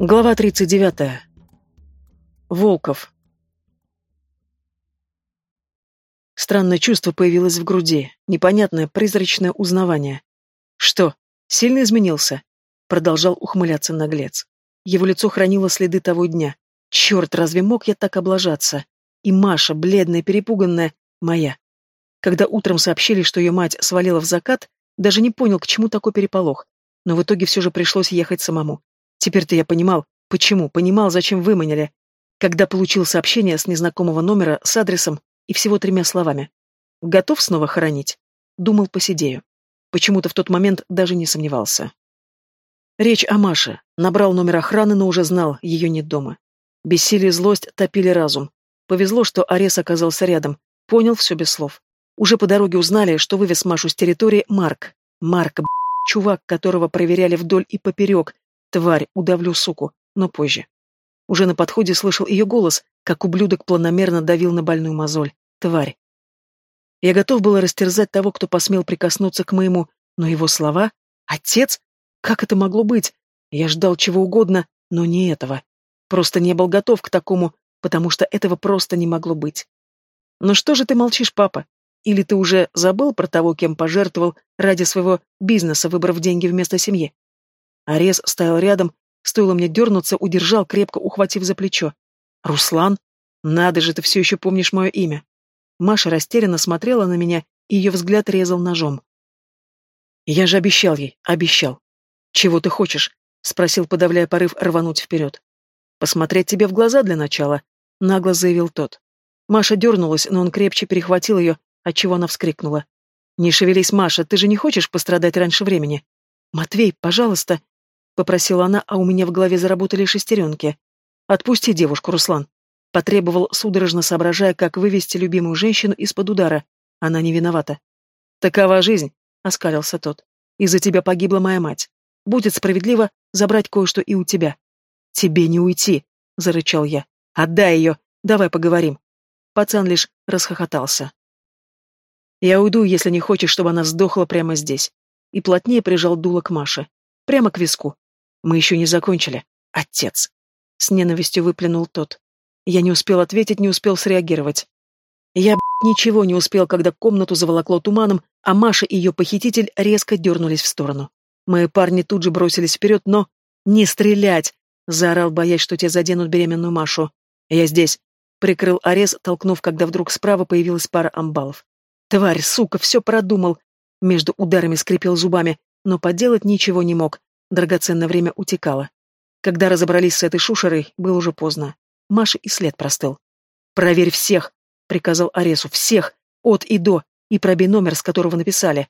Глава 39. Волков. Странное чувство появилось в груди, непонятное призрачное узнавание. «Что, сильно изменился?» Продолжал ухмыляться наглец. Его лицо хранило следы того дня. Черт, разве мог я так облажаться? И Маша, бледная, перепуганная, моя. Когда утром сообщили, что ее мать свалила в закат, даже не понял, к чему такой переполох. Но в итоге все же пришлось ехать самому. Теперь-то я понимал, почему, понимал, зачем выманили. Когда получил сообщение с незнакомого номера с адресом и всего тремя словами. «Готов снова хоронить?» Думал посидею. Почему-то в тот момент даже не сомневался. Речь о Маше. Набрал номер охраны, но уже знал, ее нет дома. Бессилие и злость топили разум. Повезло, что Арес оказался рядом. Понял все без слов. Уже по дороге узнали, что вывез Машу с территории Марк. Марк, б***, чувак, которого проверяли вдоль и поперек, Тварь, удавлю суку, но позже. Уже на подходе слышал ее голос, как ублюдок планомерно давил на больную мозоль. Тварь. Я готов был растерзать того, кто посмел прикоснуться к моему, но его слова... Отец? Как это могло быть? Я ждал чего угодно, но не этого. Просто не был готов к такому, потому что этого просто не могло быть. Ну что же ты молчишь, папа? Или ты уже забыл про того, кем пожертвовал ради своего бизнеса, выбрав деньги вместо семьи? Арес стоял рядом, стоило мне дернуться, удержал, крепко ухватив за плечо. «Руслан? Надо же, ты все еще помнишь мое имя!» Маша растерянно смотрела на меня, и ее взгляд резал ножом. «Я же обещал ей, обещал. Чего ты хочешь?» — спросил, подавляя порыв рвануть вперед. «Посмотреть тебе в глаза для начала», — нагло заявил тот. Маша дернулась, но он крепче перехватил ее, отчего она вскрикнула. «Не шевелись, Маша, ты же не хочешь пострадать раньше времени?» «Матвей, пожалуйста!» — попросила она, а у меня в голове заработали шестеренки. «Отпусти девушку, Руслан!» Потребовал, судорожно соображая, как вывести любимую женщину из-под удара. Она не виновата. «Такова жизнь!» — оскалился тот. «Из-за тебя погибла моя мать. Будет справедливо забрать кое-что и у тебя». «Тебе не уйти!» — зарычал я. «Отдай ее! Давай поговорим!» Пацан лишь расхохотался. «Я уйду, если не хочешь, чтобы она сдохла прямо здесь». И плотнее прижал дуло к Маше. Прямо к виску. Мы еще не закончили. Отец. С ненавистью выплюнул тот. Я не успел ответить, не успел среагировать. Я, б***ь, ничего не успел, когда комнату заволокло туманом, а Маша и ее похититель резко дернулись в сторону. Мои парни тут же бросились вперед, но... «Не стрелять!» — заорал, боясь, что те заденут беременную Машу. «Я здесь!» — прикрыл Арес, толкнув, когда вдруг справа появилась пара амбалов. «Тварь, сука, все продумал!» Между ударами скрипел зубами, но поделать ничего не мог, Драгоценное время утекало. Когда разобрались с этой шушерой, было уже поздно. Маша и след простыл. «Проверь всех!» — приказал Аресу. «Всех! От и до! И пробей номер, с которого написали!»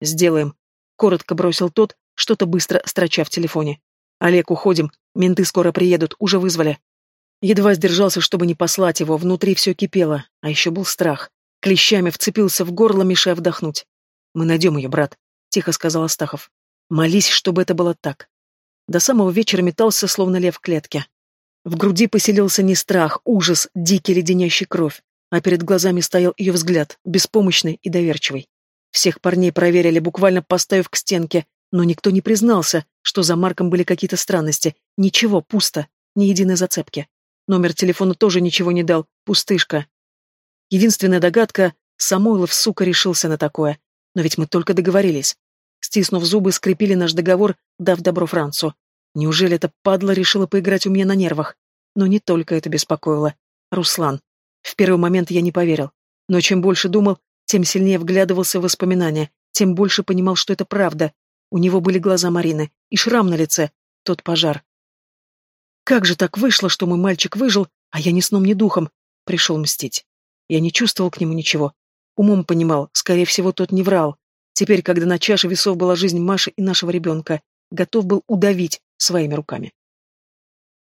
«Сделаем!» — коротко бросил тот, что-то быстро строча в телефоне. «Олег, уходим! Менты скоро приедут, уже вызвали!» Едва сдержался, чтобы не послать его, внутри все кипело, а еще был страх. Клещами вцепился в горло, мешая вдохнуть. «Мы найдем ее, брат», — тихо сказал Астахов. Молись, чтобы это было так. До самого вечера метался, словно лев в клетке. В груди поселился не страх, ужас, дикий леденящий кровь, а перед глазами стоял ее взгляд, беспомощный и доверчивый. Всех парней проверили, буквально поставив к стенке, но никто не признался, что за Марком были какие-то странности. Ничего, пусто, ни единой зацепки. Номер телефона тоже ничего не дал, пустышка. Единственная догадка — Самойлов, сука, решился на такое. Но ведь мы только договорились. Стиснув зубы, скрепили наш договор, дав добро Францу. Неужели эта падла решила поиграть у меня на нервах? Но не только это беспокоило. Руслан. В первый момент я не поверил. Но чем больше думал, тем сильнее вглядывался в воспоминания, тем больше понимал, что это правда. У него были глаза Марины и шрам на лице. Тот пожар. Как же так вышло, что мой мальчик выжил, а я ни сном, ни духом? Пришел мстить. Я не чувствовал к нему ничего. Умом понимал, скорее всего, тот не врал. Теперь, когда на чаше весов была жизнь Маши и нашего ребенка, готов был удавить своими руками.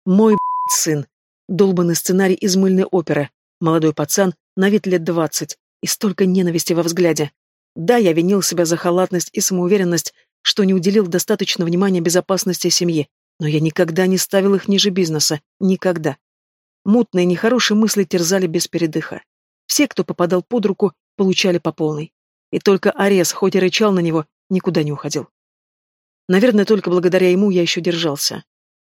Мой сын. Долбанный сценарий из мыльной оперы. Молодой пацан, на вид лет двадцать, и столько ненависти во взгляде. Да, я винил себя за халатность и самоуверенность, что не уделил достаточно внимания безопасности семьи, но я никогда не ставил их ниже бизнеса. Никогда. Мутные, нехорошие мысли терзали без передыха. Все, кто попадал под руку, получали по полной. И только Арес, хоть и рычал на него, никуда не уходил. Наверное, только благодаря ему я еще держался.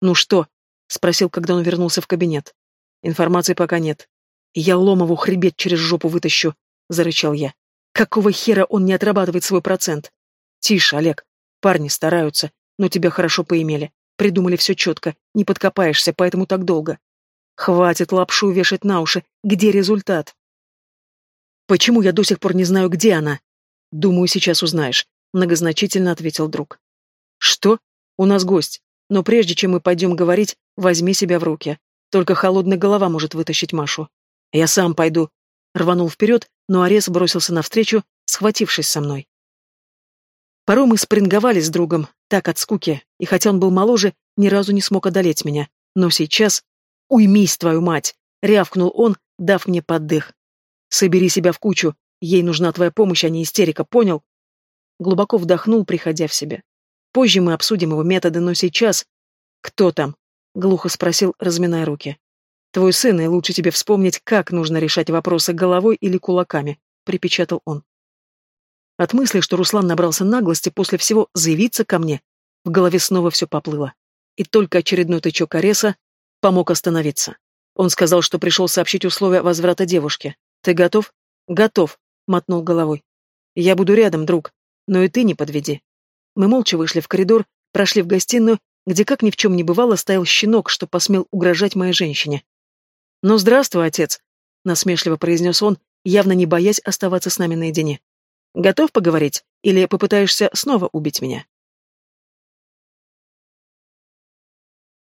«Ну что?» — спросил, когда он вернулся в кабинет. «Информации пока нет. Я Ломову хребет через жопу вытащу», — зарычал я. «Какого хера он не отрабатывает свой процент?» «Тише, Олег. Парни стараются, но тебя хорошо поимели. Придумали все четко, не подкопаешься, поэтому так долго. Хватит лапшу вешать на уши. Где результат?» «Почему я до сих пор не знаю, где она?» «Думаю, сейчас узнаешь», — многозначительно ответил друг. «Что? У нас гость. Но прежде чем мы пойдем говорить, возьми себя в руки. Только холодная голова может вытащить Машу. Я сам пойду. Рванул вперед, но Арес бросился навстречу, схватившись со мной. Порой мы спринговали с другом, так от скуки, и хотя он был моложе, ни разу не смог одолеть меня. Но сейчас... «Уймись, твою мать!» — рявкнул он, дав мне поддых. «Собери себя в кучу. Ей нужна твоя помощь, а не истерика, понял?» Глубоко вдохнул, приходя в себя. Позже мы обсудим его методы, но сейчас... «Кто там?» — глухо спросил, разминая руки. «Твой сын, и лучше тебе вспомнить, как нужно решать вопросы головой или кулаками», — припечатал он. От мысли, что Руслан набрался наглости после всего заявиться ко мне, в голове снова все поплыло. И только очередной тычок Ареса помог остановиться. Он сказал, что пришел сообщить условия возврата девушки. «Ты готов?» «Готов», — мотнул головой. «Я буду рядом, друг, но и ты не подведи». Мы молча вышли в коридор, прошли в гостиную, где, как ни в чем не бывало, стоял щенок, что посмел угрожать моей женщине. «Ну, здравствуй, отец», — насмешливо произнес он, явно не боясь оставаться с нами наедине. «Готов поговорить? Или попытаешься снова убить меня?»